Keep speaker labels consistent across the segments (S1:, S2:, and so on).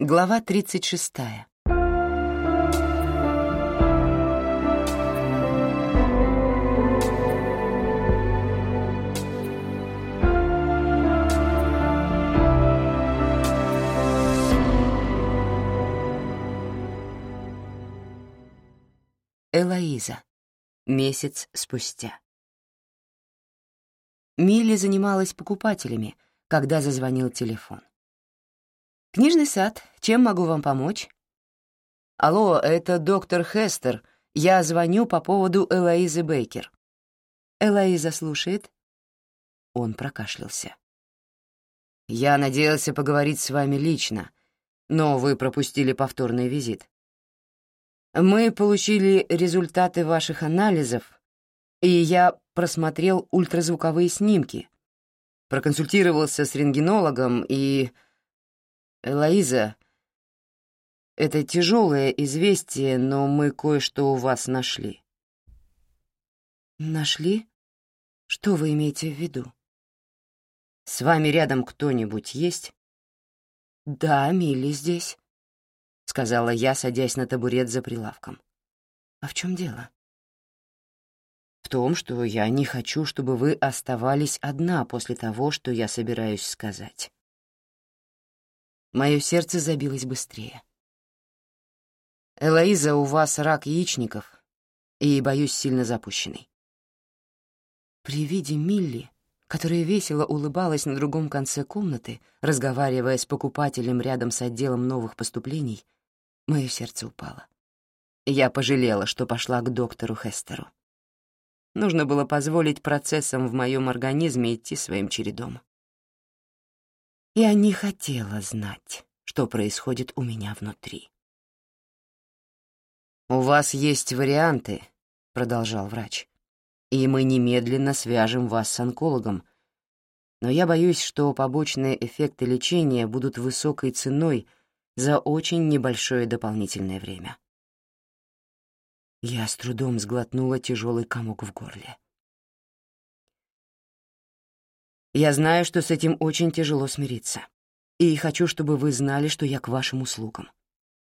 S1: Глава 36. Элоиза. Месяц спустя. Милли занималась покупателями, когда зазвонил телефон. «Книжный сад. Чем могу вам помочь?» «Алло, это доктор Хестер. Я звоню по поводу Элоизы Бейкер». «Элоиза слушает?» Он прокашлялся. «Я надеялся поговорить с вами лично, но вы пропустили повторный визит. Мы получили результаты ваших анализов, и я просмотрел ультразвуковые снимки, проконсультировался с рентгенологом и «Элоиза, это тяжелое известие, но мы кое-что у вас нашли».
S2: «Нашли? Что вы имеете в виду?»
S1: «С вами рядом кто-нибудь есть?»
S2: «Да, Милли здесь», — сказала я, садясь на табурет за прилавком. «А в чем дело?»
S1: «В том, что я не хочу, чтобы вы оставались одна после того, что я собираюсь сказать». Мое сердце забилось быстрее. «Элоиза, у вас рак яичников, и, боюсь, сильно запущенный».
S2: При виде Милли, которая весело улыбалась на другом конце комнаты, разговаривая с покупателем рядом с отделом новых поступлений, мое сердце упало. Я пожалела, что пошла к доктору Хестеру. Нужно было позволить процессам в моем организме идти своим чередом. Я не хотела знать, что происходит у меня внутри.
S1: «У вас есть варианты», — продолжал врач, «и мы немедленно свяжем вас с онкологом, но я боюсь, что побочные эффекты лечения будут высокой ценой за очень небольшое дополнительное время». Я с трудом сглотнула тяжелый комок в горле. Я знаю, что с этим очень тяжело смириться. И хочу, чтобы вы знали, что я к вашим услугам.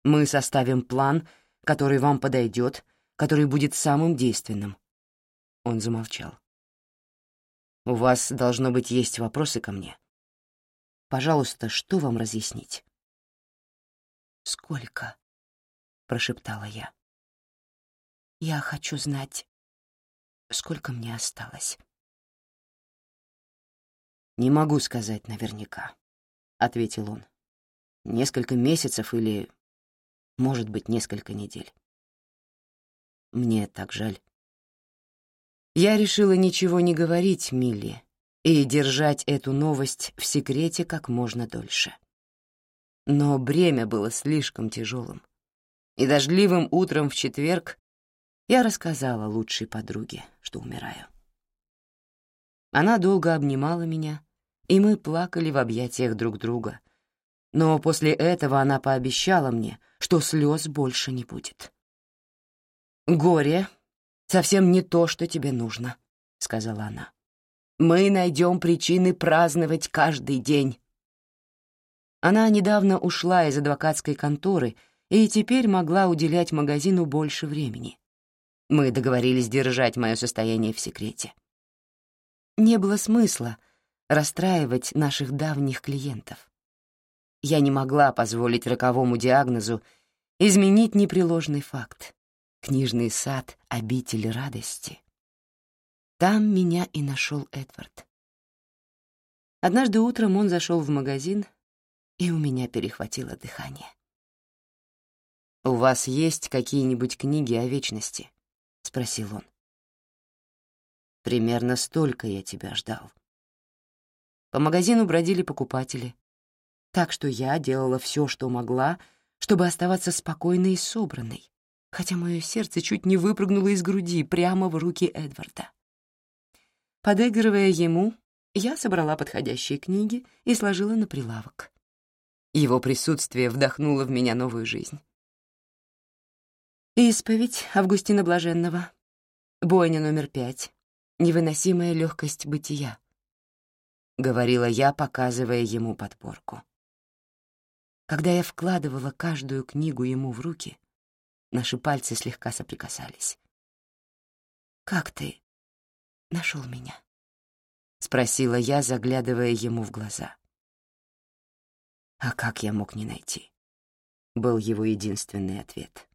S1: Мы составим план, который вам подойдет, который будет самым действенным. Он замолчал. У вас, должно быть, есть вопросы ко мне. Пожалуйста, что вам разъяснить?
S2: «Сколько?» — прошептала я. «Я хочу знать, сколько мне осталось».
S1: «Не могу сказать наверняка», — ответил он. «Несколько месяцев или, может быть, несколько недель. Мне так жаль». Я решила ничего не говорить Милли и держать эту новость в секрете как можно дольше. Но бремя было слишком тяжелым, и дождливым утром в четверг я рассказала лучшей подруге, что умираю. Она долго обнимала меня, и мы плакали в объятиях друг друга. Но после этого она пообещала мне, что слез больше не будет. «Горе совсем не то, что тебе нужно», — сказала она. «Мы найдем причины праздновать каждый день». Она недавно ушла из адвокатской конторы и теперь могла уделять магазину больше времени. Мы договорились держать мое состояние в секрете. Не было смысла — расстраивать наших давних клиентов. Я не могла позволить роковому диагнозу изменить непреложный факт. Книжный сад — обитель радости. Там меня и нашел Эдвард. Однажды утром он зашел в магазин, и у меня перехватило дыхание. «У вас есть какие-нибудь книги о вечности?» — спросил он. «Примерно столько я тебя ждал». По магазину бродили покупатели. Так что я делала все, что могла, чтобы оставаться спокойной и собранной, хотя мое сердце чуть не выпрыгнуло из груди прямо в руки Эдварда. Подыгрывая ему, я собрала подходящие книги и сложила на прилавок. Его присутствие вдохнуло в меня новую жизнь. Исповедь Августина Блаженного. Бойня номер пять. Невыносимая легкость бытия. — говорила я, показывая ему подборку.
S2: Когда я вкладывала каждую книгу ему в руки, наши пальцы слегка соприкасались. «Как ты нашел меня?» — спросила я, заглядывая ему в глаза. «А как я мог не найти?» — был его единственный ответ.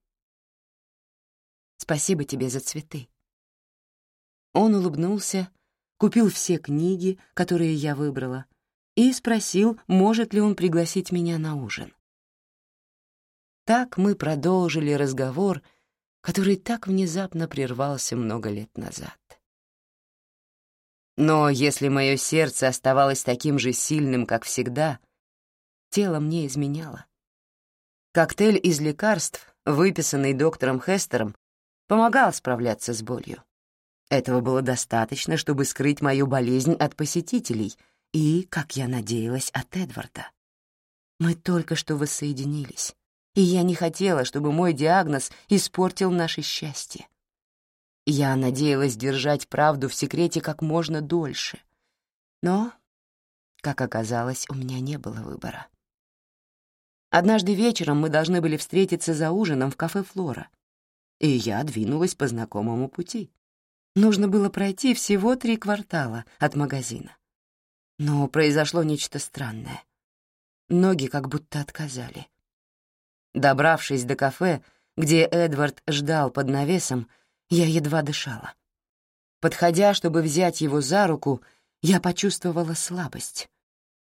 S2: «Спасибо тебе за цветы». Он улыбнулся, купил все книги, которые я выбрала, и спросил, может ли он пригласить меня на ужин. Так мы продолжили разговор, который так внезапно прервался много лет назад. Но если мое сердце оставалось таким же сильным, как всегда, тело мне изменяло. Коктейль из лекарств, выписанный доктором Хестером, помогал справляться с болью. Этого было достаточно, чтобы скрыть мою болезнь от посетителей и, как я надеялась, от Эдварда. Мы только что воссоединились, и я не хотела, чтобы мой диагноз испортил наше счастье. Я надеялась держать правду в секрете как можно дольше. Но, как оказалось, у меня не было выбора. Однажды вечером мы должны были встретиться за ужином в кафе «Флора», и я двинулась по знакомому пути. Нужно было пройти всего три квартала от магазина. Но произошло нечто странное. Ноги как будто отказали. Добравшись до кафе, где Эдвард ждал под навесом, я едва дышала. Подходя, чтобы взять его за руку, я почувствовала слабость,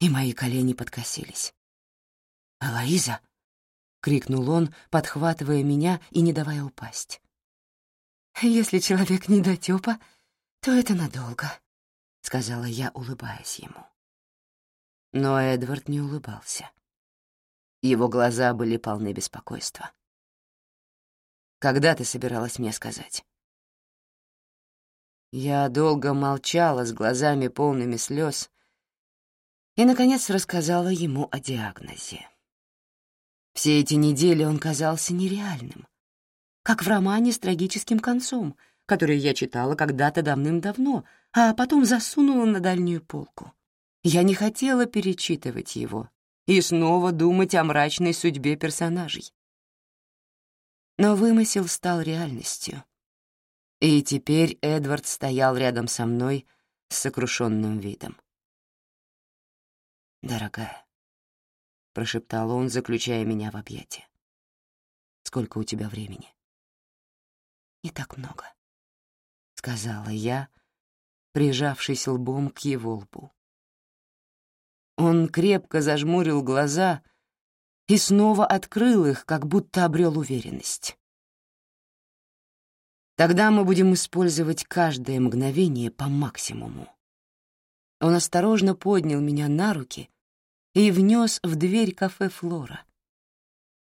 S2: и мои колени подкосились. «Элоиза!» — крикнул он, подхватывая меня и не давая упасть. «Если человек не дотёпа, то это надолго», — сказала я, улыбаясь ему. Но Эдвард не улыбался. Его глаза были полны беспокойства. «Когда ты собиралась мне сказать?» Я долго молчала с глазами полными слез и, наконец, рассказала ему о диагнозе. Все эти недели он казался нереальным, как в романе с трагическим концом, который я читала когда-то давным-давно, а потом засунула на дальнюю полку. Я не хотела перечитывать его и снова думать о мрачной судьбе персонажей. Но вымысел стал реальностью, и теперь Эдвард стоял рядом со мной с сокрушенным видом. «Дорогая», — прошептал он, заключая меня в объятия, — «сколько у тебя времени?» «Не так много», — сказала я, прижавшись лбом к его лбу. Он крепко зажмурил глаза и снова открыл их, как будто обрел уверенность. Тогда мы будем использовать каждое мгновение по максимуму. Он осторожно поднял меня на руки и внес в дверь кафе «Флора».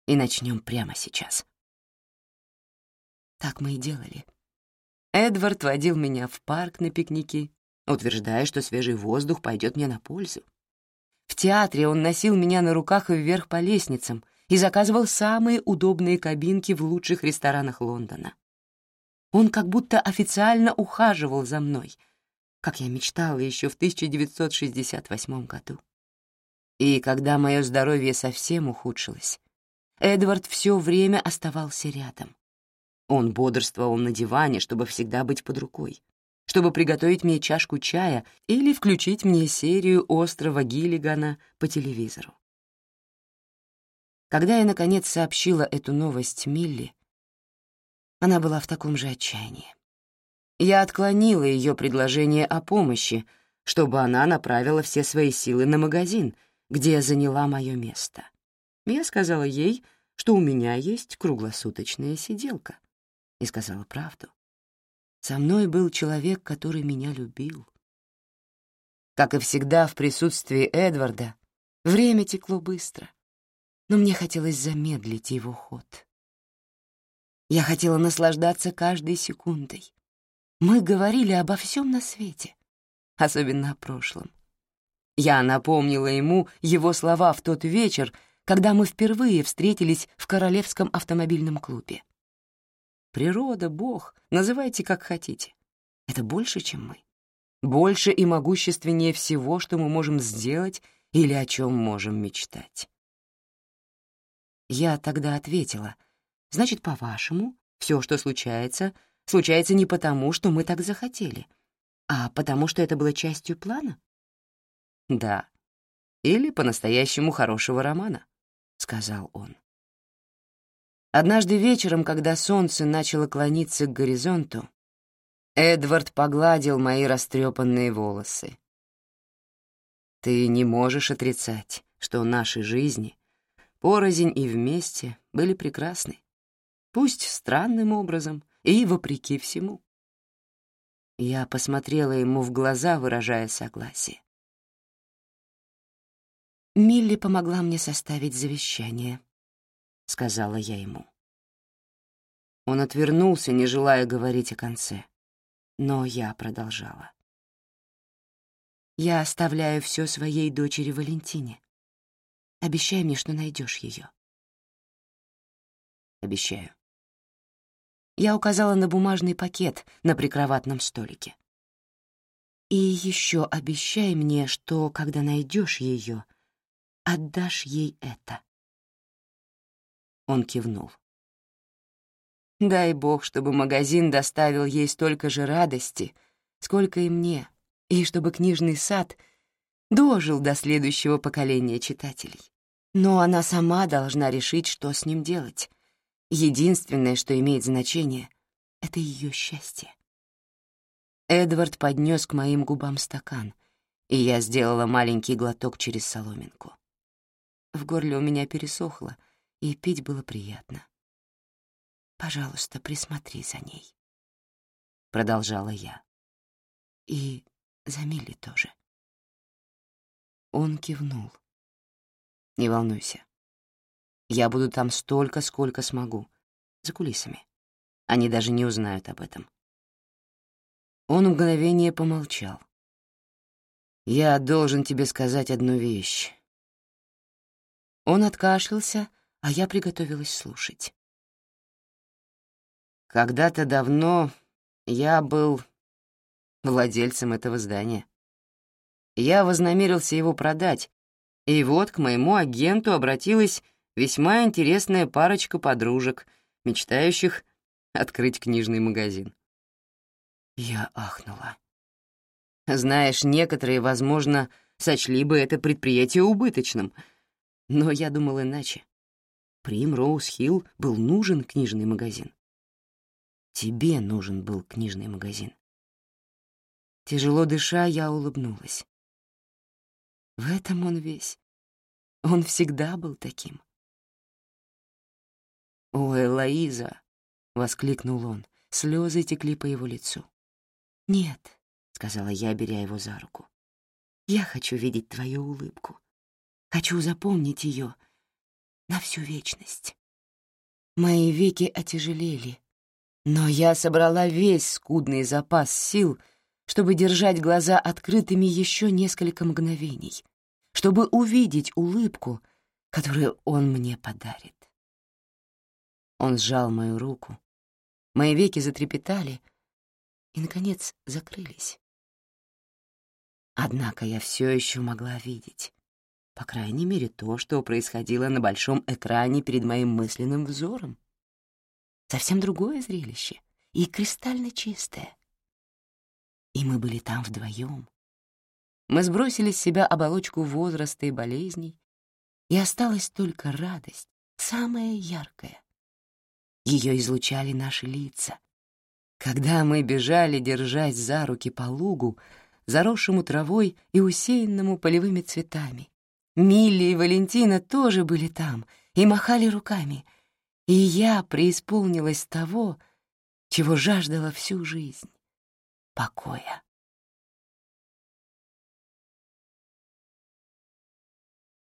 S2: И начнем прямо сейчас. Так мы и делали. Эдвард водил меня в парк на пикники, утверждая, что свежий воздух пойдет мне на пользу. В театре он носил меня на руках вверх по лестницам и заказывал самые удобные кабинки в лучших ресторанах Лондона. Он как будто официально ухаживал за мной, как я мечтала еще в 1968 году. И когда мое здоровье совсем ухудшилось, Эдвард все время оставался рядом. Он бодрствовал на диване, чтобы всегда быть под рукой, чтобы приготовить мне чашку чая или включить мне серию «Острова Гиллигана» по телевизору. Когда я, наконец, сообщила эту новость Милли, она была в таком же отчаянии. Я отклонила ее предложение о помощи, чтобы она направила все свои силы на магазин, где заняла мое место. Я сказала ей, что у меня есть круглосуточная сиделка, и сказала правду. Со мной был человек, который меня любил. Как и всегда в присутствии Эдварда, время текло быстро, но мне хотелось замедлить его ход. Я хотела наслаждаться каждой секундой. Мы говорили обо всем на свете, особенно о прошлом. Я напомнила ему его слова в тот вечер, когда мы впервые встретились в Королевском автомобильном клубе. Природа, Бог, называйте как хотите. Это больше, чем мы. Больше и могущественнее всего, что мы можем сделать или о чем можем мечтать. Я тогда ответила, «Значит, по-вашему, все, что случается, случается не потому, что мы так захотели, а потому что это было частью плана?» «Да, или по-настоящему хорошего романа», — сказал он. Однажды вечером, когда солнце начало клониться к горизонту, Эдвард погладил мои растрепанные волосы. «Ты не можешь отрицать, что наши жизни, порознь и вместе, были прекрасны, пусть странным образом и вопреки всему». Я посмотрела ему в глаза, выражая согласие. «Милли помогла мне составить завещание», — сказала я ему. Он отвернулся, не желая говорить о конце, но я продолжала. «Я оставляю все своей дочери Валентине. Обещай мне, что найдешь ее. «Обещаю». Я указала на бумажный пакет на прикроватном столике. «И еще обещай мне, что, когда найдешь ее, отдашь ей это». Он кивнул. Дай бог, чтобы магазин доставил ей столько же радости, сколько и мне, и чтобы книжный сад дожил до следующего поколения читателей. Но она сама должна решить, что с ним делать. Единственное, что имеет значение — это ее счастье. Эдвард поднес к моим губам стакан, и я сделала маленький глоток через соломинку. В горле у меня пересохло, и пить было приятно. «Пожалуйста, присмотри за ней», — продолжала я. «И за Милли тоже». Он кивнул. «Не волнуйся. Я буду там столько, сколько смогу, за кулисами. Они даже не узнают об этом». Он мгновение помолчал. «Я должен тебе сказать одну вещь». Он откашлялся, а я приготовилась слушать. Когда-то давно я был владельцем этого здания. Я вознамерился его продать, и вот к моему агенту обратилась весьма интересная парочка подружек, мечтающих открыть книжный магазин. Я ахнула. Знаешь, некоторые, возможно, сочли бы это предприятие убыточным, но я думал иначе. Прим Роуз Хилл был нужен книжный магазин. Тебе нужен был книжный магазин. Тяжело дыша, я улыбнулась. В этом он весь. Он всегда был таким. «О, Элоиза!» — воскликнул он. Слезы текли по его лицу. «Нет», — сказала я, беря его за руку. «Я хочу видеть твою улыбку. Хочу запомнить ее на всю вечность». Мои веки отяжелели, но я собрала весь скудный запас сил, чтобы держать глаза открытыми еще несколько мгновений, чтобы увидеть улыбку, которую он мне подарит. Он сжал мою руку, мои веки затрепетали и, наконец, закрылись. Однако я все еще могла видеть, по крайней мере, то, что происходило на большом экране перед моим мысленным взором. Совсем другое зрелище и кристально чистое. И мы были там вдвоем. Мы сбросили с себя оболочку возраста и болезней, и осталась только радость, самая яркая. Ее излучали наши лица. Когда мы бежали, держась за руки по лугу, заросшему травой и усеянному полевыми цветами. Милли и Валентина тоже были там и махали руками — и я преисполнилась того, чего жаждала всю жизнь — покоя.